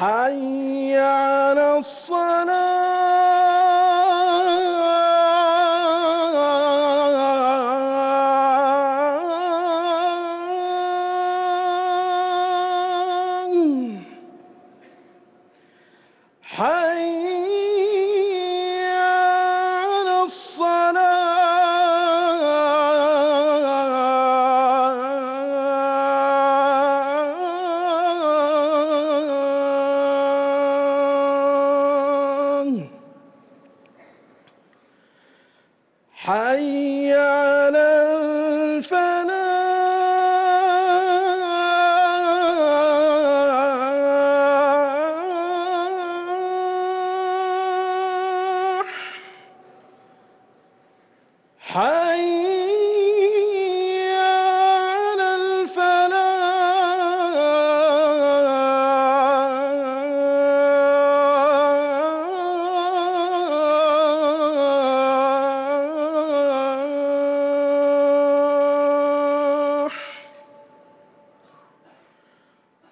حي على الصلاة. حي على الفلاح. حي